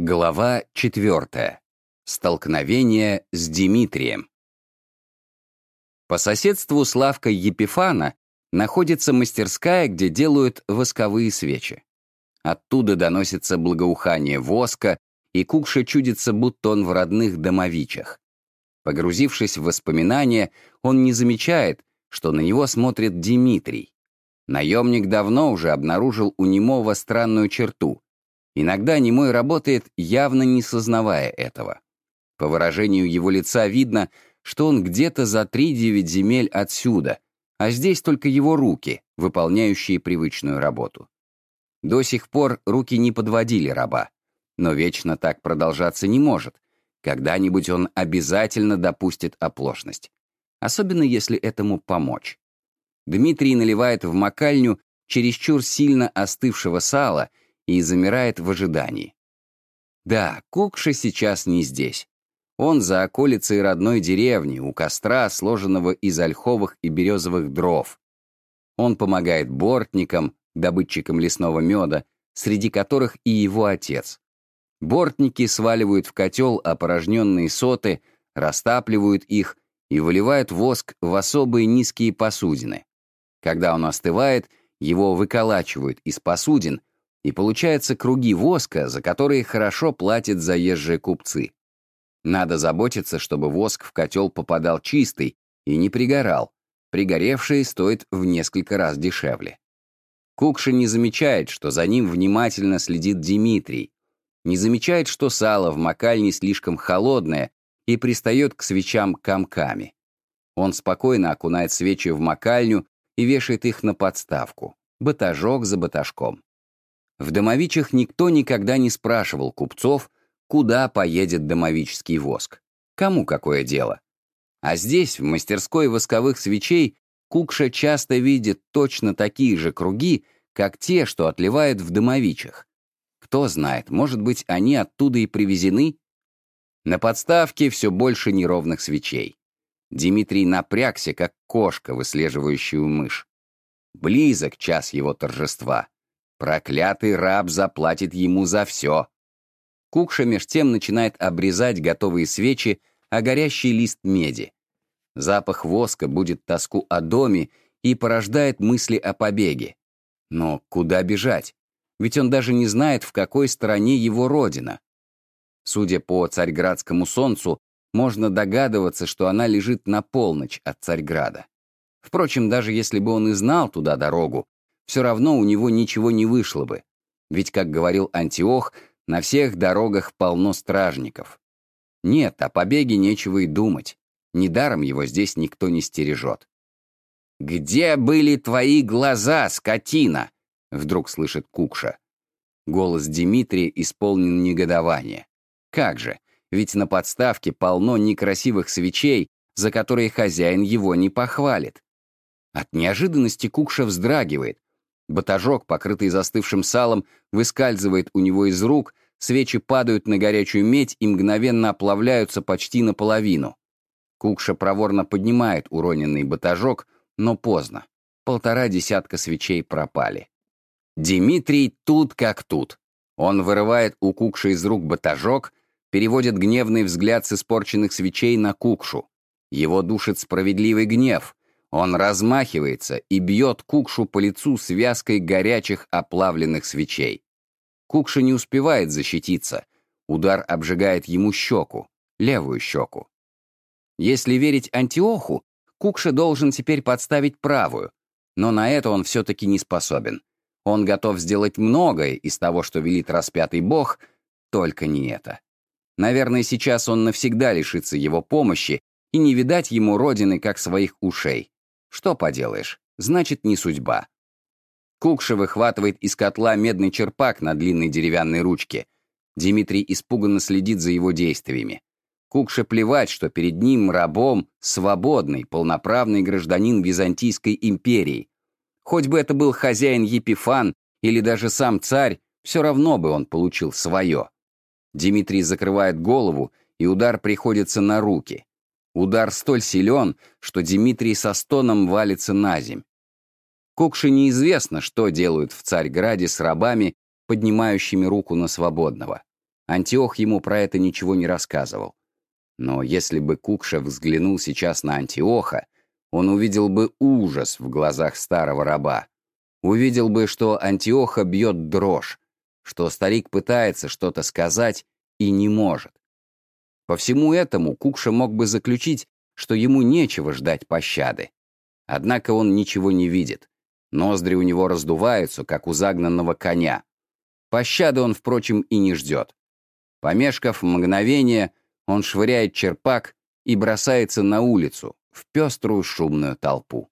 Глава 4. Столкновение с Дмитрием. По соседству с лавкой Епифана находится мастерская, где делают восковые свечи. Оттуда доносится благоухание воска, и Кукша чудится, будто он в родных домовичах. Погрузившись в воспоминания, он не замечает, что на него смотрит Дмитрий. Наемник давно уже обнаружил у немого странную черту — Иногда немой работает, явно не сознавая этого. По выражению его лица видно, что он где-то за три-девять земель отсюда, а здесь только его руки, выполняющие привычную работу. До сих пор руки не подводили раба, но вечно так продолжаться не может. Когда-нибудь он обязательно допустит оплошность. Особенно если этому помочь. Дмитрий наливает в макальню чересчур сильно остывшего сала и замирает в ожидании. Да, Кукша сейчас не здесь. Он за околицей родной деревни, у костра, сложенного из ольховых и березовых дров. Он помогает бортникам, добытчикам лесного меда, среди которых и его отец. Бортники сваливают в котел опорожненные соты, растапливают их и выливают воск в особые низкие посудины. Когда он остывает, его выколачивают из посудин и получаются круги воска, за которые хорошо платят заезжие купцы. Надо заботиться, чтобы воск в котел попадал чистый и не пригорал. Пригоревший стоит в несколько раз дешевле. Кукша не замечает, что за ним внимательно следит Дмитрий. Не замечает, что сало в макальне слишком холодное и пристает к свечам комками. Он спокойно окунает свечи в макальню и вешает их на подставку, батажок за батажком. В домовичах никто никогда не спрашивал купцов, куда поедет домовический воск. Кому какое дело? А здесь, в мастерской восковых свечей, Кукша часто видит точно такие же круги, как те, что отливают в домовичах. Кто знает, может быть, они оттуда и привезены? На подставке все больше неровных свечей. Дмитрий напрягся, как кошка, выслеживающая мышь. Близок час его торжества. Проклятый раб заплатит ему за все. Кукша меж тем начинает обрезать готовые свечи, а горящий лист меди. Запах воска будет тоску о доме и порождает мысли о побеге. Но куда бежать? Ведь он даже не знает, в какой стороне его родина. Судя по царьградскому солнцу, можно догадываться, что она лежит на полночь от Царьграда. Впрочем, даже если бы он и знал туда дорогу, все равно у него ничего не вышло бы. Ведь, как говорил Антиох, на всех дорогах полно стражников. Нет, о побеге нечего и думать. Недаром его здесь никто не стережет. «Где были твои глаза, скотина?» — вдруг слышит Кукша. Голос Дмитрия исполнен негодования. Как же, ведь на подставке полно некрасивых свечей, за которые хозяин его не похвалит. От неожиданности Кукша вздрагивает, Батажок, покрытый застывшим салом, выскальзывает у него из рук, свечи падают на горячую медь и мгновенно оплавляются почти наполовину. Кукша проворно поднимает уроненный батажок, но поздно. Полтора десятка свечей пропали. Дмитрий тут как тут. Он вырывает у Кукши из рук батажок, переводит гневный взгляд с испорченных свечей на Кукшу. Его душит справедливый гнев. Он размахивается и бьет Кукшу по лицу связкой горячих оплавленных свечей. Кукша не успевает защититься. Удар обжигает ему щеку, левую щеку. Если верить Антиоху, Кукша должен теперь подставить правую, но на это он все-таки не способен. Он готов сделать многое из того, что велит распятый бог, только не это. Наверное, сейчас он навсегда лишится его помощи и не видать ему родины, как своих ушей. Что поделаешь, значит, не судьба. Кукша выхватывает из котла медный черпак на длинной деревянной ручке. Дмитрий испуганно следит за его действиями. Кукше плевать, что перед ним рабом свободный, полноправный гражданин Византийской империи. Хоть бы это был хозяин Епифан или даже сам царь, все равно бы он получил свое. Дмитрий закрывает голову, и удар приходится на руки. Удар столь силен, что Дмитрий со стоном валится на земь. Кукше неизвестно, что делают в Царьграде с рабами, поднимающими руку на свободного. Антиох ему про это ничего не рассказывал. Но если бы Кукша взглянул сейчас на Антиоха, он увидел бы ужас в глазах старого раба. Увидел бы, что Антиоха бьет дрожь, что старик пытается что-то сказать и не может. По всему этому Кукша мог бы заключить, что ему нечего ждать пощады. Однако он ничего не видит. Ноздри у него раздуваются, как у загнанного коня. Пощады он, впрочем, и не ждет. Помешкав мгновение, он швыряет черпак и бросается на улицу, в пеструю шумную толпу.